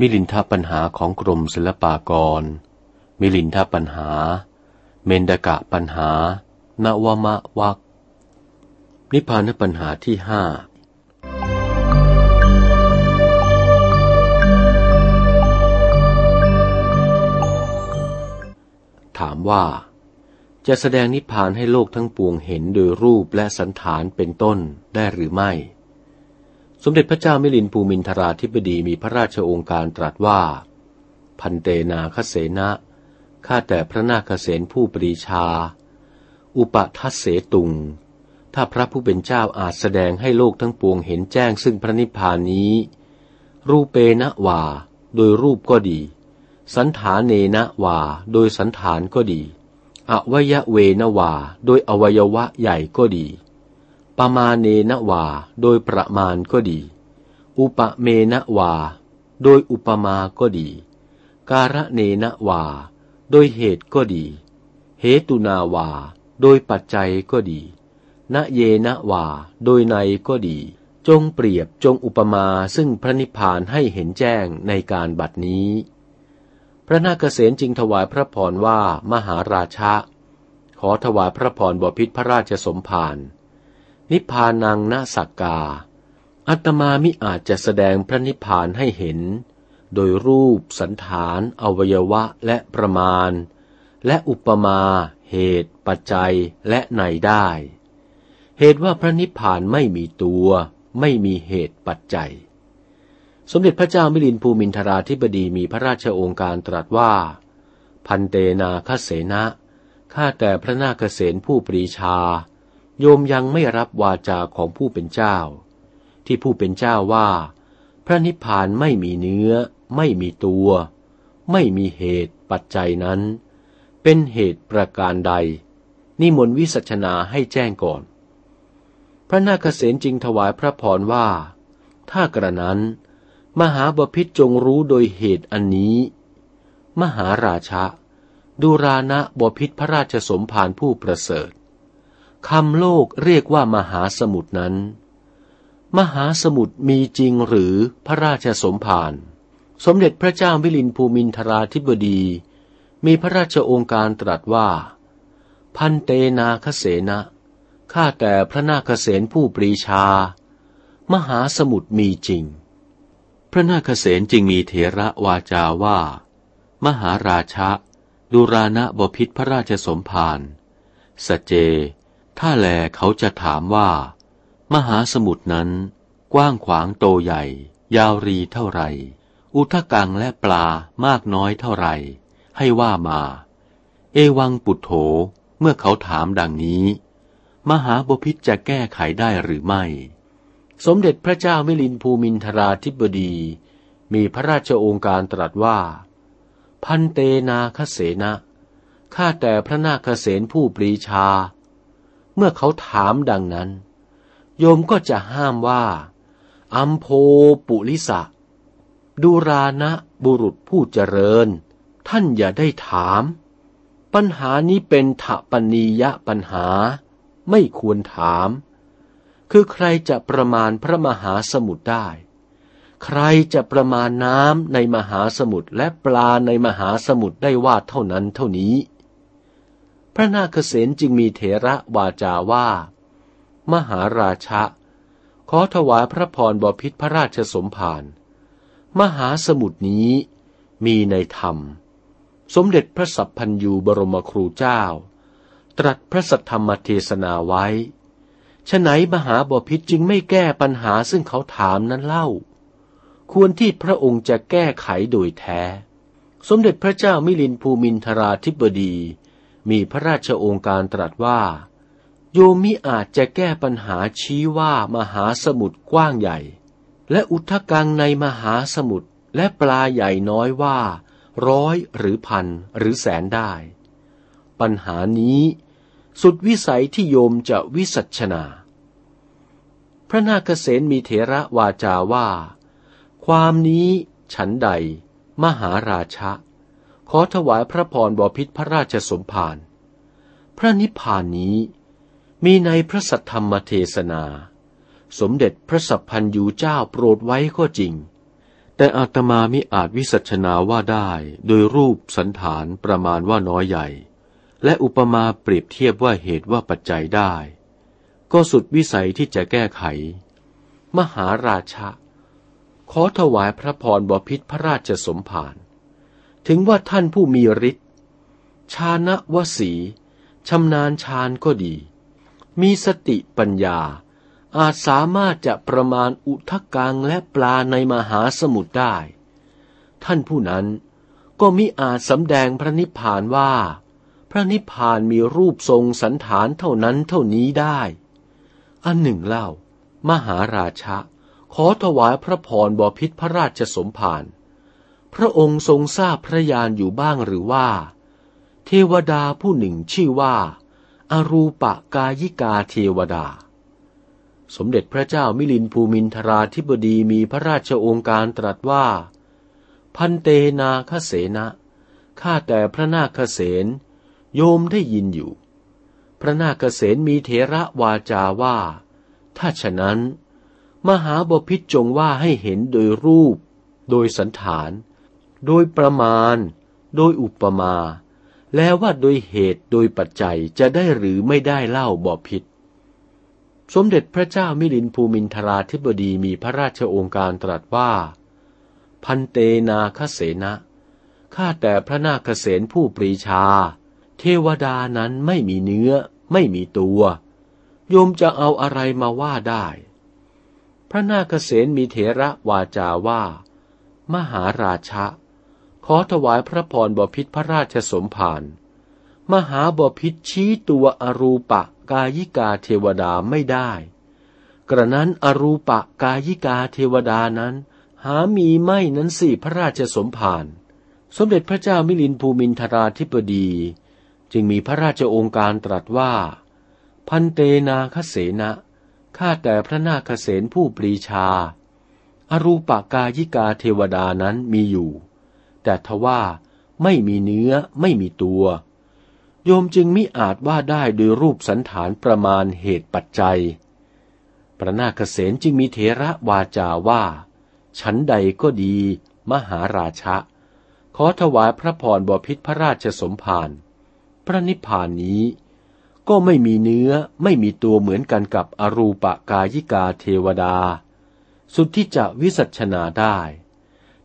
มิลินทปัญหาของกรมศิลปากร มิลินทปัญหา เมนดกะปัญหา นวมะวัก นิพพานปัญหาที่ห้าถามว่า จะแสดงนิพพานให้โลกทั้งปวงเห็นโดยรูปและสันฐานเป็นต้นได้หรือไม่ สมเด็จพระเจ้ามิลินภูมินทราธิบดีมีพระราชโองการตรัสว่า พันเตนาคเสนะข้าแต่พระนาคเสนผู้ปรีชา อุปทัสเสตุง ถ้าพระผู้เป็นเจ้าอาจแสดงให้โลกทั้งปวงเห็นแจ้งซึ่งพระนิพพานนี้ รูปเปนะวา โดยรูปก็ดี สันฐานเนนะวา โดยสันฐานก็ดี อวัยเวนวา โดยอวัยวะใหญ่ก็ดี ประมาณเนนวา โดยประมาณก็ดี อุปเมนวา โดยอุปมาก็ดี การะเนนวา โดยเหตุก็ดี เหตุนาวา โดยปัจจัยก็ดี ณเยนวา โดยในก็ดี จงเปรียบจงอุปมาซึ่งพระนิพพานให้เห็นแจ้งในการบัดนี้ พระนาคเษนจึงถวายพระพรว่ามหาราชะ ขอถวายพระพรบพิษพระราชสมภารนิพพานังนาสักกา อัตมามิอาจจะแสดงพระนิพพานให้เห็น โดยรูปสันฐาน อวัยวะและประมาณ และอุปมา เหตุ ปัจจัยและในได้ เหตุว่าพระนิพพานไม่มีตัว ไม่มีเหตุปัจจัย สมเด็จพระเจ้ามิลินภูมินทราธิบดีมีพระราชโองการตรัสว่า พันเตนาคเสนะข้าแต่พระนาคเสนผู้ปรีชา โยมยังไม่รับวาจาของผู้เป็นเจ้า ที่ผู้เป็นเจ้าว่า พระนิพพานไม่มีเนื้อ ไม่มีตัว ไม่มีเหตุปัจจัยนั้น เป็นเหตุประการใด นิมนต์วิสัชนาให้แจ้งก่อน พระนาคเษนจริงถวายพระพรว่า ถ้ากระนั้น มหาบพิษจงรู้โดยเหตุอันนี้ มหาราชะดูรานะบพิษพระราชสมภารผู้ประเสริฐคำโลกเรียกว่ามหาสมุทรนั้น มหาสมุทรมีจริงหรือพระราชสมภารสมเด็จพระเจ้าวิลินภูมินทราธิบดี มีพระราชองค์การตรัสว่า พันเตนาคเสนะข้าแต่พระนาคเสนผู้ปรีชา มหาสมุทรมีจริง พระนาคเสนจึงมีเถระวาจาว่า มหาราชะดุรานะบพิษพระราชสมภารสเจ ถ้าแลเขาจะถามว่า มหาสมุทรนั้น กว้างขวางโตใหญ่ ยาวรีเท่าไร อุทกังและปลามากน้อยเท่าไร ให้ว่ามา เอวังปุถโธเมื่อเขาถามดังนี้ มหาบพิษจะแก้ไขได้หรือไม่ สมเด็จพระเจ้ามิลินภูมินทราธิบดี มีพระราชโองการตรัสว่า พันเตนาคเสนะข้าแต่พระนาคเสนผู้ปรีชา เมื่อเขาถามดังนั้น โยมก็จะห้ามว่า อัมโพปุลิสะดูรานะบุรุษผู้เจริญ ท่านอย่าได้ถาม ปัญหานี้เป็นถปนียะปัญหา ไม่ควรถาม คือใครจะประมาณพระมหาสมุทรได้ ใครจะประมาณน้ำในมหาสมุทรและปลาในมหาสมุทรได้ว่าเท่านั้นเท่านี้ พระนาคเษนจึงมีเถระวาจาว่า มหาราชะ ขอถวายพระพรบพิษพระราชสมภาร มหาสมุทรนี้มีในธรรม สมเด็จพระสัพพันยูบรมครูเจ้า ตรัสพระสัทธรรมเทศนาไว้ ฉไหนมหาบพิษจึงไม่แก้ปัญหาซึ่งเขาถามนั้นเล่า ควรที่พระองค์จะแก้ไขโดยแท้ สมเด็จพระเจ้ามิลินภูมินทราธิบดี มีพระราชโองการตรัสว่า โยมมิอาจจะแก้ปัญหาชี้ว่ามหาสมุทรกว้างใหญ่ และอุทกังในมหาสมุทรและปลาใหญ่น้อยว่า ร้อยหรือพันหรือแสนได้ ปัญหานี้ สุดวิสัยที่โยมจะวิสัชนา พระนาคเษนมีเถระวาจาว่า ความนี้ฉันใด มหาราชะ ขอถวายพระพรบพิษพระราชสมภารพระนิพพานนี้มีในพระสัทธรรมเทศนา สมเด็จพระสัพพันยูเจ้าโปรดไว้ก็จริง แต่อาตมามิอาจวิสัชนาว่าได้โดยรูปสันฐานประมาณว่าน้อยใหญ่ และอุปมาเปรียบเทียบว่าเหตุว่าปัจจัยได้ ก็สุดวิสัยที่จะแก้ไข มหาราชะ ขอถวายพระพรบพิษพระราชสมภารถึงว่าท่านผู้มีฤทธิ์ชาณวสีชำนาญชาญก็ดี มีสติปัญญา อาจสามารถจะประมาณอุทกังและปลาในมหาสมุทรได้ ท่านผู้นั้นก็มิอาจสำแดงพระนิพพานว่า ระนิพพานมีรูปทรงสันฐานเท่านั้นเท่านี้ได้ อันหนึ่งเล่า มหาราชะ ขอถวายพระพรบพิษพระราชสมภาร พระองค์ทรงทราบพระญาณอยู่บ้างหรือว่า เทวดาผู้หนึ่งชื่อว่าอารูปกายิกาเทวดา สมเด็จพระเจ้ามิลินภูมินทราธิบดีมีพระราชโองการตรัสว่า พันเตนาคเสนะข้าแต่พระนาคเสน โยมได้ยินอยู่ พระนาคเสนมีเถระวาจาว่า ถ้าฉะนั้น มหาบพิษจงว่าให้เห็นโดยรูป โดยสันฐาน โดยประมาณ โดยอุปมา แล้วว่าโดยเหตุโดยปัจจัยจะได้หรือไม่ได้เล่าบอผิดสมเด็จพระเจ้ามิลินภูมินทราธิบดีมีพระราชโองการตรัสว่า พันเตนาคเสนะข้าแต่พระนาคเสนผู้ปรีชา ทวดานั้นไม่มีเนื้อ ไม่มีตัว โยมจะเอาอะไรมาว่าได้ พระนาคเสนมีเถระวาจาว่า มหาราชะ ขอถวายพระพรบพิษพระราชสมภารมหาบพิษชี้ตัวอรูปะกายิกาเทวดาไม่ได้ กระนั้นอรูปะกายิกาเทวดานั้น หามีไม่นั้นสิพระราชสมภารสมเด็จพระเจ้ามิลินภูมินทราธิปดี จึงมีพระราชองค์การตรัสว่า พันเตนาคเสนะข้าแต่พระนาคเสนผู้ปรีชา อรูปกายิกาเทวดานั้นมีอยู่ แต่ทว่าไม่มีเนื้อไม่มีตัว โยมจึงมิอาจว่าได้โดยรูปสันฐานประมาณเหตุปัจจัย พระนาคเษนจึงมีเถระวาจาว่า ฉันใดก็ดี มหาราชะ ขอถวายพระพรบพิษพระราชสมภาร พระนิพพานนี้ ก็ไม่มีเนื้อไม่มีตัวเหมือนกันกับอรูปกายิกาเทวดา สุดที่จะวิสัชนาได้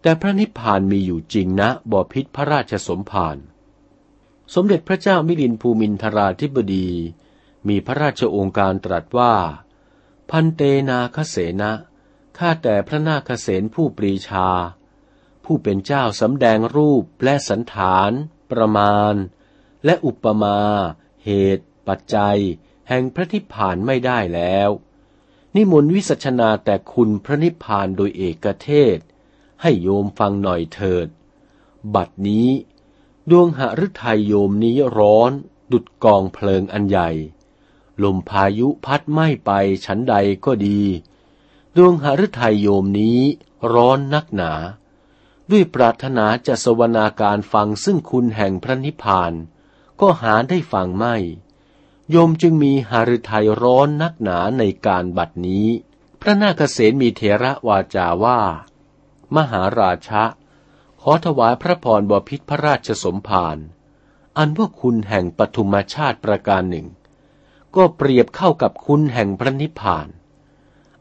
แต่พระนิพพานมีอยู่จริงนะบอพิษพระราชสมภารสมเด็จพระเจ้ามิลินภูมินทราธิบดี มีพระราชองค์การตรัสว่า พันเตนาคเสนะข้าแต่พระนาคเสนผู้ปรีชา ผู้เป็นเจ้าสำแดงรูปและสันฐาน ประมาณ และอุปมา เหตุ ปัจจัย แห่งพระนิพพานไม่ได้แล้ว นิมนต์วิสัชนาแต่คุณพระนิพพานโดยเอกเทศ ให้โยมฟังหน่อยเถิด บัดนี้ ดวงหฤทัยโยมนี้ร้อน ดุดกองเพลิงอันใหญ่ ลมพายุพัดไม้ไปฉันใดก็ดี ดวงหฤทัยโยมนี้ร้อนนักหนาด้วยปรารถนาจะสวนาการฟังซึ่งคุณแห่งพระนิพพาน ก็หาได้ฟังไม่ โยมจึงมีหฤทัยร้อนนักหนาในการบัดนี้ พระนาคเษนมีเถระวาจาว่า มหาราชะ ขอถวายพระพรบพิษพระราชสมภารอันว่าคุณแห่งปฐุมชาติประการหนึ่ง ก็เปรียบเข้ากับคุณแห่งพระนิพพาน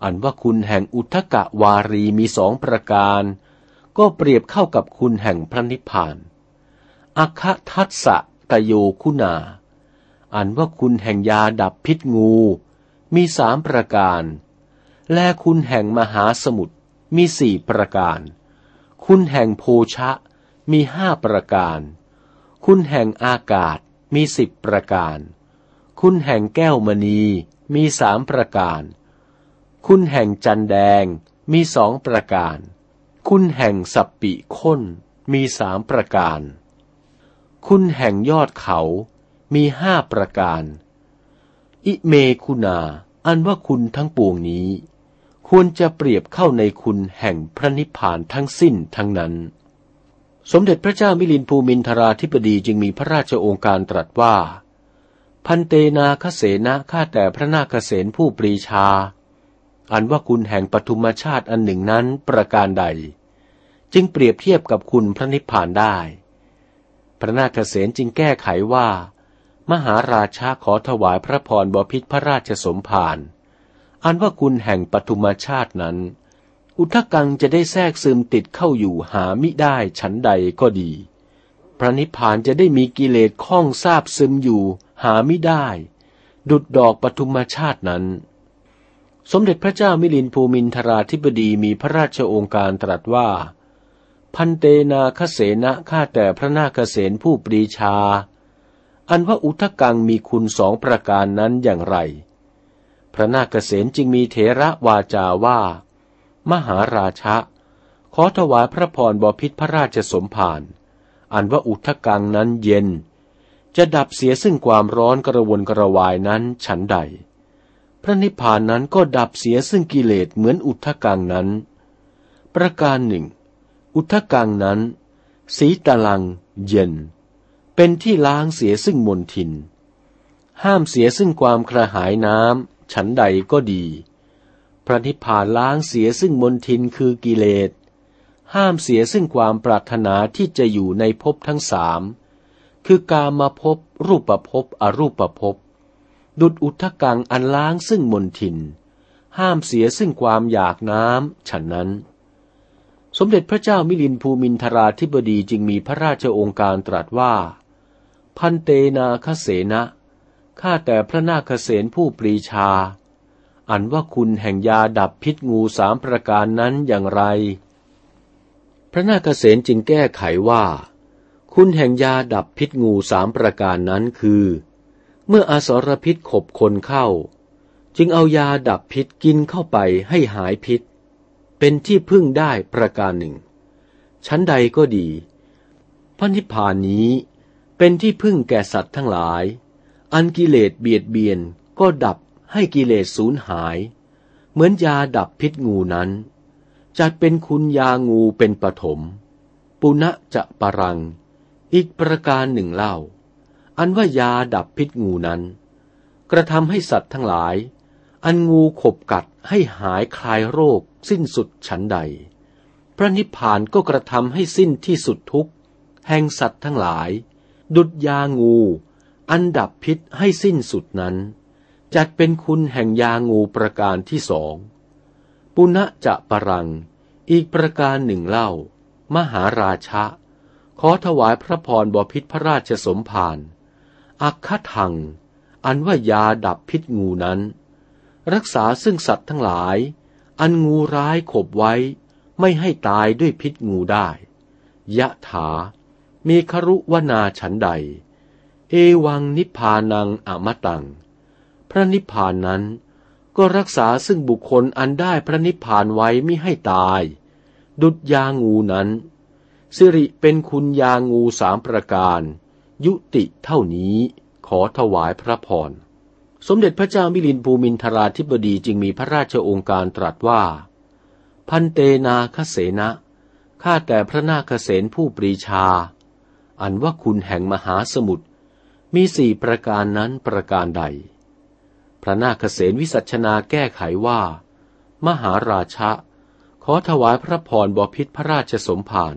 อันว่าคุณแห่งอุทกะวารีมีสองประการ ก็เปรียบเข้ากับคุณแห่งพระนิพพาน อคทัสสะ ตโยคุณา อันว่าคุณแห่งยาดับพิษงู มีสามประการ และคุณแห่งมหาสมุทรมีสี่ประการ คุณแห่งโพชะมีห้าประการ คุณแห่งอากาศมีสิบประการ คุณแห่งแก้วมณีมีสามประการ คุณแห่งจันแดงมีสองประการ คุณแห่งสัปปิค้นมีสามประการ คุณแห่งยอดเขามีห้าประการ อิเมคุณา อันว่าคุณทั้งปวงนี้ ควรจะเปรียบเข้าในคุณแห่งพระนิพพานทั้งสิ้นทั้งนั้น สมเด็จพระเจ้ามิลินภูมินทราธิปดีจึงมีพระราชโองการตรัสว่าพพันเตนาคเสนะข้าแต่พระนาคเสนผู้ปรีชา อันว่าคุณแห่งปฐุมชาติอันหนึ่งนั้นประการใด จึงเปรียบเทียบกับคุณพระนิพพานได้ พระนาคเสนจึงแก้ไขว่า มหาราชาขอถวายพระพรบพิษพระราชสมภารอันว่าคุณแห่งปฐุมชาตินั้น อุทกังจะได้แทรกซึมติดเข้าอยู่หามิได้ฉันใดก็ดี พระนิพพานจะได้มีกิเลสข้องทราบซึมอยู่หาไม่ได้ ดุดดอกปทุมชาตินั้น สมเด็จพระเจ้ามิลินภูมินทราธิบดีมีพระราชโองการตรัสว่า พันเตนาคเสนะข้าแต่พระนาคเสนผู้ปรีชา อันว่าอุทกังมีคุณสองประการนั้นอย่างไร พระนาคเสนจึงมีเถระวาจาว่า มหาราชะ ขอถวายพระพรบพิษพระราชสมภารอันว่าอุทกังนั้นเย็น จะดับเสียซึ่งความร้อนกระวนกระวายนั้นฉันใด พระนิพพานนั้นก็ดับเสียซึ่งกิเลสเหมือนอุทกังนั้น ประการหนึ่ง อุทธกังนั้น สีตะลัง เย็น เป็นที่ล้างเสียซึ่งมนทิน ห้ามเสียซึ่งความกระหายน้ำฉันใดก็ดี พระนิพพานล้างเสียซึ่งมนทินคือกิเลส ห้ามเสียซึ่งความปรารถนาที่จะอยู่ในภพทั้งสามคือกามาพบรูปภพอรูปภพดุดอุทกังอันล้างซึ่งมนทิน ห้ามเสียซึ่งความอยากน้ำฉันนั้น สมเด็จพระเจ้ามิลินภูมินทราธิบดีจึงมีพระราชองค์การตรัสว่า พันเตนาคเสนะข้าแต่พระนาคเสนผู้ปรีชา อันว่าคุณแห่งยาดับพิษงูสามประการนั้นอย่างไร พระนาคเสนจึงแก้ไขว่า คุณแห่งยาดับพิษงูสามประการนั้นคือ เมื่ออสรพิษขบคนเข้า จึงเอายาดับพิษกินเข้าไปให้หายพิษ เป็นที่พึ่งได้ประการหนึ่ง ชั้นใดก็ดี พระนิพพานนี้เป็นที่พึ่งแก่สัตว์ทั้งหลาย อันกิเลสเบียดเบียนก็ดับให้กิเลสสูญหาย เหมือนยาดับพิษงูนั้น จัดเป็นคุณยางูเป็นปฐม ปุณะจะปรัง อีกประการหนึ่งเล่า อันว่ายาดับพิษงูนั้น กระทำให้สัตว์ทั้งหลาย อันงูขบกัดให้หายคลายโรค สิ้นสุดฉันใด พระนิพพานก็กระทำให้สิ้นที่สุดทุกแห่งสัตว์ทั้งหลาย ดุดยางู อันดับพิษให้สิ้นสุดนั้น จัดเป็นคุณแห่งยางูประการที่สองปุณะจะปรัง อีกประการหนึ่งเล่า มหาราชะ ขอถวายพระพรบพิษพระราชสมภารอักขะทัง อันว่ายาดับพิษงูนั้น รักษาซึ่งสัตว์ทั้งหลาย อันงูร้ายขบไว้ ไม่ให้ตายด้วยพิษงูได้ ยะถา มีครุวนาฉันใด เอวังนิพพานังอมตัง พระนิพพานนั้น ก็รักษาซึ่งบุคคลอันได้พระนิพพานไว้ไม่ให้ตาย ดุดยางูนั้น สิริเป็นคุณยางูสามประการ ยุติเท่านี้ขอถวายพระพร สมเด็จพระเจ้ามิลินภูมินทราธิบดีจึงมีพระราชโองการตรัสว่า พันเตนาคเสนะข้าแต่พระนาคเสนผู้ปรีชา อันว่าคุณแห่งมหาสมุทรมีสี่ประการนั้นประการใด พระนาคเสนวิสัชนาแก้ไขว่า มหาราชะ ขอถวายพระพรบพิษพระราชสมภาร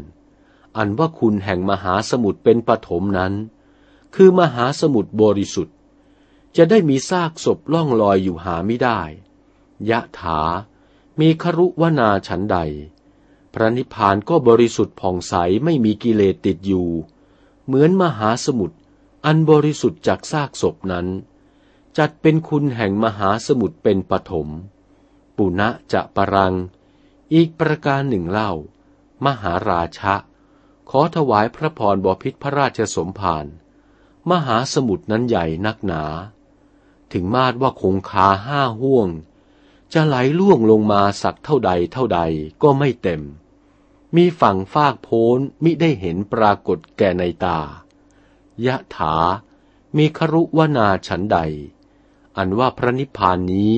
อันว่าคุณแห่งมหาสมุทรเป็นปฐมนั้น คือมหาสมุทรบริสุทธิ์ จะได้มีซากศพล่องลอยอยู่หาไม่ได้ ยะถา มีครุวนาฉันใด พระนิพพานก็บริสุทธิ์ผ่องใสไม่มีกิเลสติดอยู่ เหมือนมหาสมุทรอันบริสุทธิ์จากซากศพนั้น จัดเป็นคุณแห่งมหาสมุทรเป็นปฐมปุณะจะปรัง อีกประการหนึ่งเล่า มหาราชะ ขอถวายพระพรบพิษพระราชสมภารมหาสมุทรนั้นใหญ่นักหนา ถึงมาดว่าคงคาห้าห่วง จะไหลล่วงลงมาสักเท่าใดเท่าใดก็ไม่เต็ม มีฝั่งฟากโพ้นมิได้เห็นปรากฏแก่ในตายะถา มีครุวนาฉันใด อันว่าพระนิพพานนี้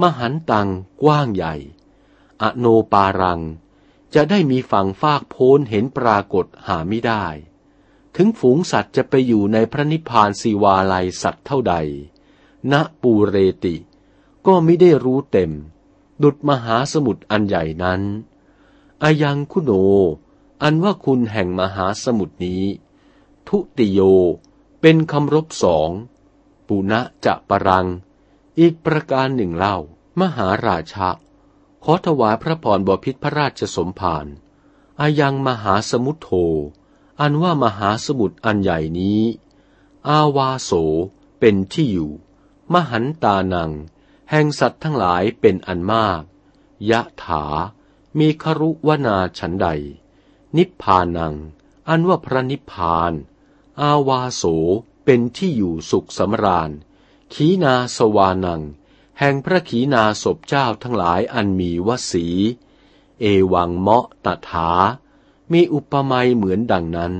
มหันตังกว้างใหญ่ อโนปารัง จะได้มีฝั่งฟากโพ้นเห็นปรากฏหาไม่ได้ ถึงฝูงสัตว์จะไปอยู่ในพระนิพพานสีวาลัยสัตว์เท่าใด ณปูเรติ ก็ไม่ได้รู้เต็ม ดุดมหาสมุทรอันใหญ่นั้น อายังคุโน อันว่าคุณแห่งมหาสมุทรนี้ ทุติโย เป็นคำรบสอง ปุณะจะปรัง อีกประการหนึ่งเล่า มหาราชะ ขอถวายพระพรบพิษพระราชสมภารอายังมหาสมุทโธ อันว่ามหาสมุทรอันใหญ่นี้ อาวาโสเป็นที่อยู่ มหันตานัง แห่งสัตว์ทั้งหลายเป็นอันมาก ยะถา มีครุวนาฉันใด นิพพานัง อันว่าพระนิพพาน อาวาโส เป็นที่อยู่สุขสำราญ ขีนาสวานัง แห่งพระขีนาศพเจ้าทั้งหลายอันมีวสี เอวังเมาะตถา มีอุปมาเหมือนดังนั้น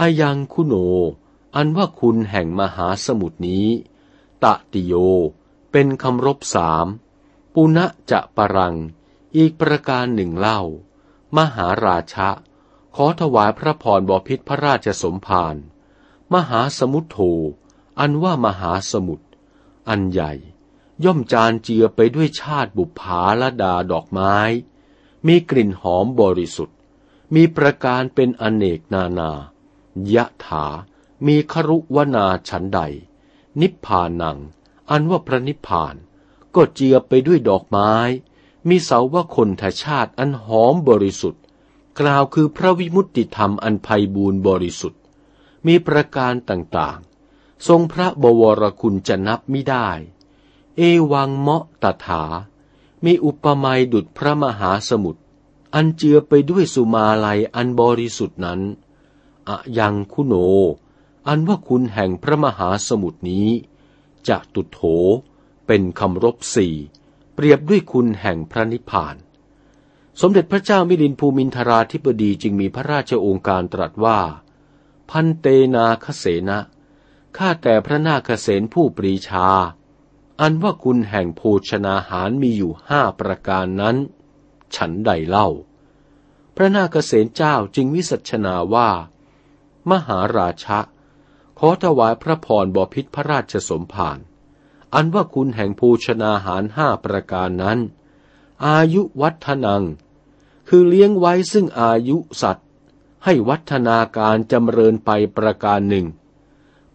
อายังคุโน อันว่าคุณแห่งมหาสมุทรนี้ ตติโย เป็นคำรบสาม ปุณะจะปรัง อีกประการหนึ่งเล่า มหาราชะ ขอถวายพระพรบพิษพระราชสมภาร มหาสมุทโธ อันว่ามหาสมุทร อันใหญ่ ย่อมจานเจือไปด้วยชาติบุภาละดาดอกไม้ มีกลิ่นหอมบริสุทธิ์ มีประการเป็นอเนกนานา ยะถา มีครุวนาฉันใด นิพพานัง อันว่าพระนิพพาน ก็เจียไปด้วยดอกไม้ มีเสาวคนทชาติอันหอมบริสุทธิ์ กล่าวคือพระวิมุตติธรรมอันไพบูรณ์บริสุทธิ์ มีประการต่างๆ ทรงพระบวรคุณจะนับไม่ได้ เอวังเมาะตถา มีอุปมาดุดพระมหาสมุทรอันเจือไปด้วยสุมาลัยอันบริสุทธิ์นั้นอะยังคุโน อันว่าคุณแห่งพระมหาสมุทรนี้จะตุโถเป็นคำรบสี่เปรียบด้วยคุณแห่งพระนิพพาน สมเด็จพระเจ้ามิลินภูมินทราธิบดีจึงมีพระราชโองการตรัสว่า พันเตนาคเสนะข้าแต่พระนาคเสนผู้ปรีชา อันว่าคุณแห่งโภชนาหารมีอยู่ห้าประการนั้น ฉันใดเล่า พระนาคเษนเจ้าจึงวิสัชนาว่า มหาราชะ ขอถวายพระพรบพิษพระราชสมภารอันว่าคุณแห่งภูชนาหารห้าประการนั้น อายุวัฒนัง คือเลี้ยงไว้ซึ่งอายุสัตว์ ให้วัฒนาการจำเริญไปประการหนึ่ง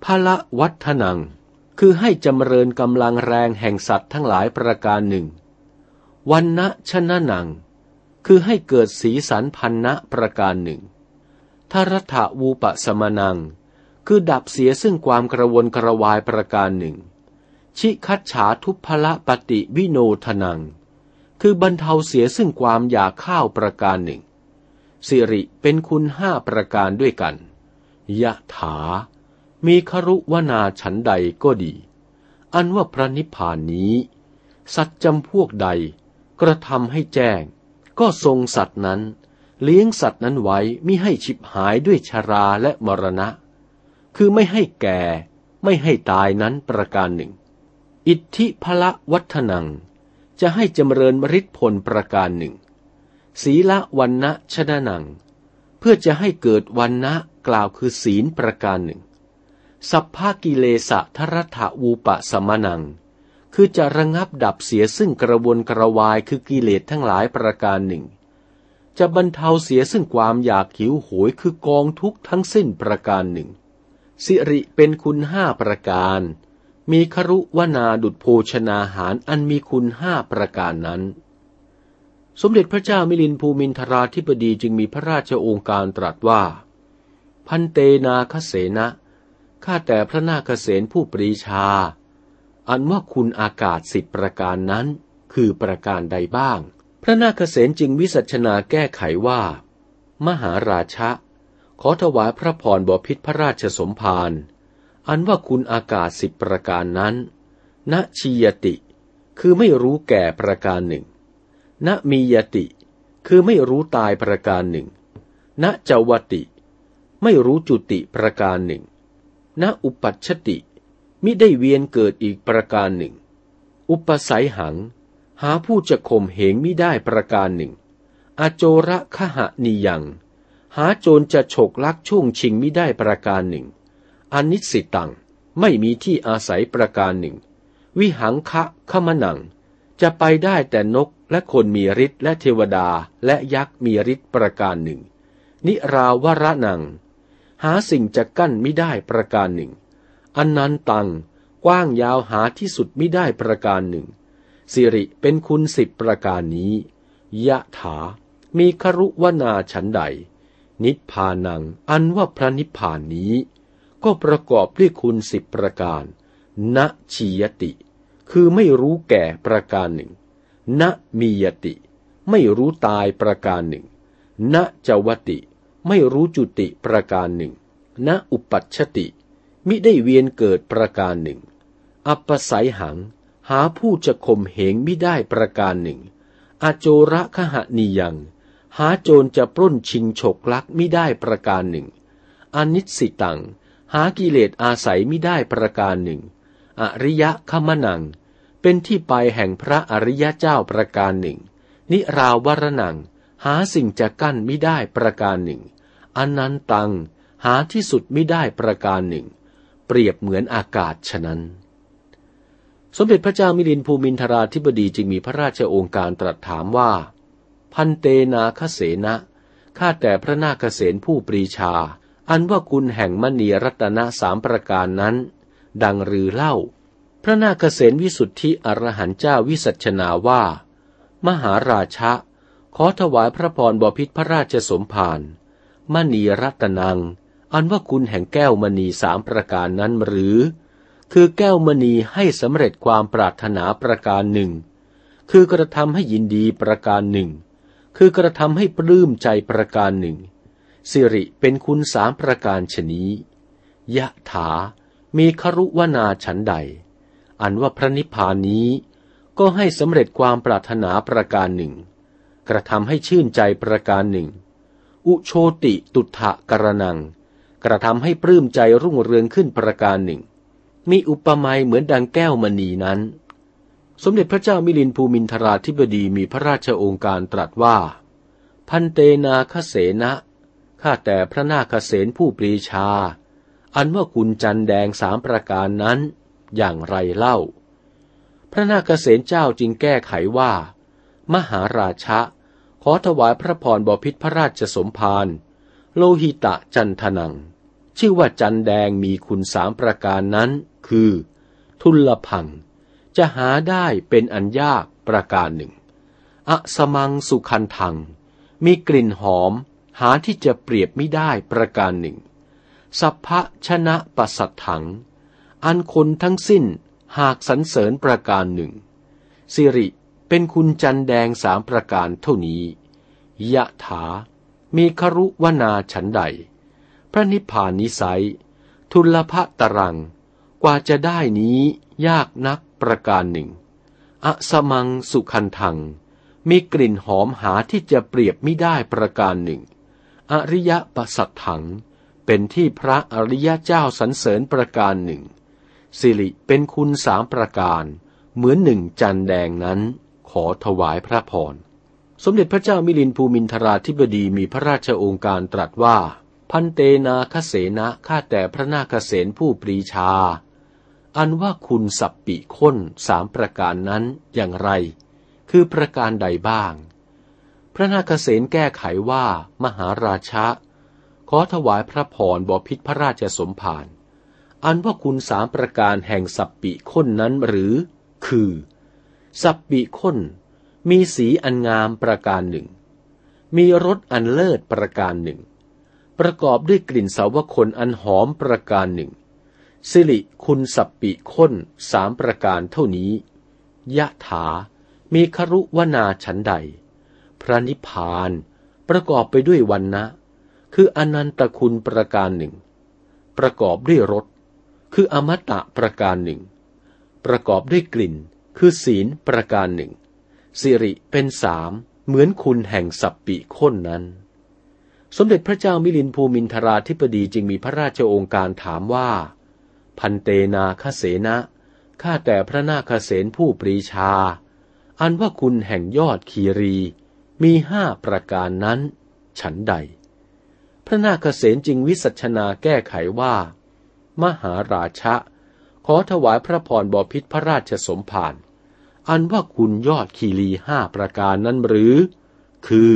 พละวัฒนัง คือให้จำเริญกำลังแรงแห่งสัตว์ทั้งหลายประการหนึ่งวันนะชนะนัง คือให้เกิดสีสันพันนะประการหนึ่งทารัฐวูปสมนัง คือดับเสียซึ่งความกระวนกระวายประการหนึ่ง ชิคัดฉาทุพละปฏิวิโนทนัง คือบรรเทาเสียซึ่งความอยากข้าวประการหนึ่ง สิริเป็นคุณห้าประการด้วยกัน ยะถา มีครุวนาฉันใดก็ดี อันว่าพระนิพพานนี้ สัตว์จำพวกใด กระทำให้แจ้ง ก็ทรงสัตว์นั้น เลี้ยงสัตว์นั้นไว้มิให้ฉิบหายด้วยชาราและมรณะ คือไม่ให้แก่ ไม่ให้ตายนั้นประการหนึ่ง อิทธิพละวัฒนัง จะให้จำเริญมริษผลประการหนึ่ง ศีละวันนะชนะนัง เพื่อจะให้เกิดวันนะกล่าวคือศีลประการหนึ่ง สัพพากิเลสะทรัฐวูปะสมนัง คือจะระงับดับเสียซึ่งกระวนกระวายคือกิเลสทั้งหลายประการหนึ่งจะบรรเทาเสียซึ่งความอยากหิวโหยคือกองทุกข์ทั้งสิ้นประการหนึ่ง สิริเป็นคุณห้าประการ มีครุวนาดุดโภชนาหารอันมีคุณห้าประการนั้น สมเด็จพระเจ้ามิลินภูมินทราธิบดีจึงมีพระราชโองการตรัสว่า พันเตนาคเสนะข้าแต่พระนาคเสนผู้ปรีชา อันว่าคุณอากาศสิบประการนั้น คือประการใดบ้าง พระนาคเษนจึงวิสัชนาแก้ไขว่า มหาราชะ ขอถวายพระพรบพิษพระราชสมภารอันว่าคุณอากาศสิบประการนั้น ณชียติ คือไม่รู้แก่ประการหนึ่ง ณมียติ คือไม่รู้ตายประการหนึ่งณจวติ ไม่รู้จุติประการหนึ่ง ณอุปัชติ มิได้เวียนเกิดอีกประการหนึ่ง อุปสัยหัง หาผู้จะข่มเหงมิได้ประการหนึ่ง อโจระขหะนิยัง หาโจรจะฉกลักช่วงชิงไม่ได้ประการหนึ่งอนิสิตังไม่มีที่อาศัยประการหนึ่ง วิหังคะขมนัง จะไปได้แต่นกและคนมีฤทธิ์และเทวดาและยักษ์มีฤทธิ์ประการหนึ่ง นิราวระนัง หาสิ่งจะกั้นไม่ได้ประการหนึ่งอันนันตังกว้างยาวหาที่สุดไม่ได้ประการหนึ่ง สิริเป็นคุณสิบประการนี้ ยะถา มีครุวนาฉันใด นิพพานัง อันว่าพระนิพพานนี้ ก็ประกอบด้วยคุณสิบประการณชียติ คือไม่รู้แก่ประการหนึ่งณมียติ ไม่รู้ตายประการหนึ่งณจวติ ไม่รู้จุติประการหนึ่งณอุปัชติ มิได้เวียนเกิดประการหนึ่ง อัปสัยหัง หาผู้จะข่มเหงมิได้ประการหนึ่ง อโจระขหนียัง หาโจรจะปล้นชิงฉกลักมิได้ประการหนึ่ง อนิสิตัง หากิเลสอาศัยมิได้ประการหนึ่ง อริยะขมนัง เป็นที่ไปแห่งพระอริยเจ้าประการหนึ่ง นิราวรนัง หาสิ่งจะกั้นไม่ได้ประการหนึ่ง อนันตัง หาที่สุดไม่ได้ประการหนึ่ง เปรียบเหมือนอากาศฉะนั้น สมเด็จพระเจ้ามิลินภูมินทราธิบดีจึงมีพระราชโองการตรัสถามว่า พันเตนาคเสนะข้าแต่พระนาคเสนผู้ปรีชา อันว่าคุณแห่งมณีรัตนสามประการนั้น ดังรือเล่า พระนาคเษนวิสุทธิอรหันเจ้าวิสัชนาว่า มหาราชะ ขอถวายพระพรบพิษพระราชสมภารมณีรัตนัง อันว่าคุณแห่งแก้วมณีสามประการนั้นหรือ คือแก้วมณีให้สำเร็จความปรารถนาประการหนึ่ง คือกระทำให้ยินดีประการหนึ่ง คือกระทำให้ปลื้มใจประการหนึ่ง สิริเป็นคุณสามประการชนี้ ยะถา มีครุวนาฉันใด อันว่าพระนิพพานนี้ก็ให้สำเร็จความปรารถนาประการหนึ่ง กระทำให้ชื่นใจประการหนึ่ง อุโชติตุถะกระนัง กระทำให้ปลื้มใจรุ่งเรืองขึ้นประการหนึ่ง มีอุปมาเหมือนดังแก้วมณีนั้น สมเด็จพระเจ้ามิลินภูมินทราธิบดีมีพระราชโองการตรัสว่า พันเตนาคเสนะข้าแต่พระนาคเสนผู้ปรีชา อันว่าคุณจันแดงสามประการนั้นอย่างไรเล่า พระนาคเษนเจ้าจึงแก้ไขว่า มหาราชะ ขอถวายพระพรบพิษพระราชสมภารโลหิตะจันทนัง ชื่อว่าจันแดงมีคุณสามประการนั้น คือ ทุลพัง จะหาได้เป็นอันยากประการหนึ่ง อสมังสุขันทัง มีกลิ่นหอมหาที่จะเปรียบไม่ได้ประการหนึ่ง สัพพะชนะปัสสัทถัง อันคนทั้งสิ้นหากสรรเสริญประการหนึ่ง สิริเป็นคุณจันแดงสามประการเท่านี้ ยะถา มีครุวนาฉันใด พระนิพพานนิสัย ทุลภะตรัง กว่าจะได้นี้ยากนัก ประการหนึ่ง อสมังสุขันทัง มีกลิ่นหอมหาที่จะเปรียบไม่ได้ประการหนึ่ง อริยปัสสัทถัง เป็นที่พระอริยเจ้าสรรเสริญประการหนึ่ง สิริเป็นคุณสามประการ เหมือนหนึ่งจันแดงนั้น ขอถวายพระพร สมเด็จพระเจ้ามิลินภูมินทราธิบดีมีพระราชโองการตรัสว่า พันเตนาคเสนะข้าแต่พระนาคเสนผู้ปรีชา อันว่าคุณสับปิค้นสามประการนั้นอย่างไร คือประการใดบ้าง พระนาคเสนแก้ไขว่ามหาราชะ ขอถวายพระพรบพิษพระราชสมภารอันว่าคุณสามประการแห่งสัปปิค้นนั้นหรือ คือ สัปปิค้น มีสีอันงามประการหนึ่ง มีรสอันเลิศประการหนึ่ง ประกอบด้วยกลิ่นสาวคนอันหอมประการหนึ่ง สิริคุณสัปปิค้นสามประการเท่านี้ ยะถา มีครุวนาฉันใด พระนิพพานประกอบไปด้วยวันนะ คืออนันตคุณประการหนึ่ง ประกอบด้วยรส คืออมตะประการหนึ่ง ประกอบด้วยกลิ่น คือศีลประการหนึ่ง สิริเป็นสามเหมือนคุณแห่งสัปปิค้นนั้น สมเด็จพระเจ้ามิลินภูมินทราธิปดีจึงมีพระราชโองการถามว่า พันเตนาคเสนะ ข้าแต่พระนาคเสนผู้ปรีชา อันว่าคุณแห่งยอดคีรี มีห้าประการนั้น ฉันใด พระนาคเษนจึงวิสัชนาแก้ไขว่า มหาราชะ ขอถวายพระพรบพิษพระราชสมภาร อันว่าคุณยอดคีรีห้าประการนั้นหรือ คือ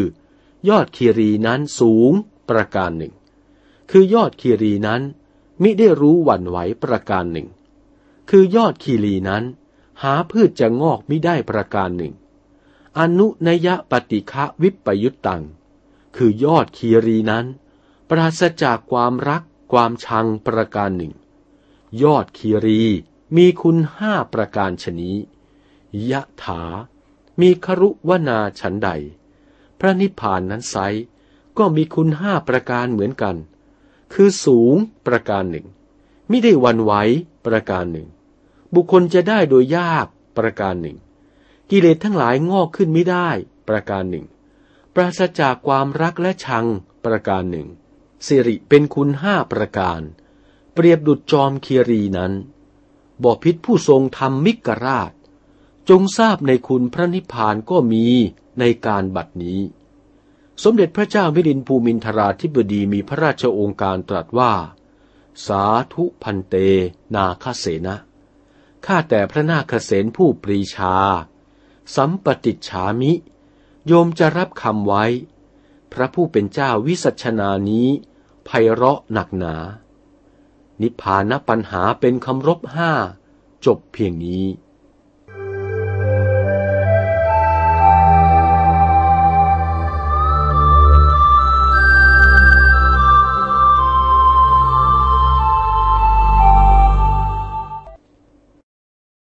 ยอดคีรีนั้นสูงประการหนึ่ง คือยอดคีรีนั้น มิได้รู้หวั่นไหวประการหนึ่ง คือยอดคีรีนั้น หาพืชจะงอกมิได้ประการหนึ่ง อนุนยปฏิฆะวิปยุตตัง คือยอดคีรีนั้น ปราศจากความรักความชังประการหนึ่ง ยอดคีรีมีคุณห้าประการชนี้ ยะถา มีครุวนาฉันใด พระนิพพานนั้นไซก็มีคุณห้าประการเหมือนกัน คือสูงประการหนึ่งไม่ได้วันไหวประการหนึ่ง บุคคลจะได้โดยยากประการหนึ่ง กิเลสทั้งหลายงอกขึ้นไม่ได้ประการหนึ่ง ปราศจากความรักและชังประการหนึ่งสิริเป็นคุณห้าประการ เปรียบดุจจอมเคียรีนั้นบอพิษผู้ทรงธรรมมิกราช จงทราบในคุณพระนิพพานก็มีในการบัดนี้ สมเด็จพระเจ้ามิลินภูมินทราธิบดีมีพระราชโองการตรัสว่า สาธุพันเต นาคเสนะข้าแต่พระนาคเสนผู้ปรีชา สัมปติฉามิ โยมจะรับคำไว้ พระผู้เป็นเจ้าวิสัชนานี้ไพเราะหนักหนา นิพพานปัญหาเป็นคำรบห้า จบเพียงนี้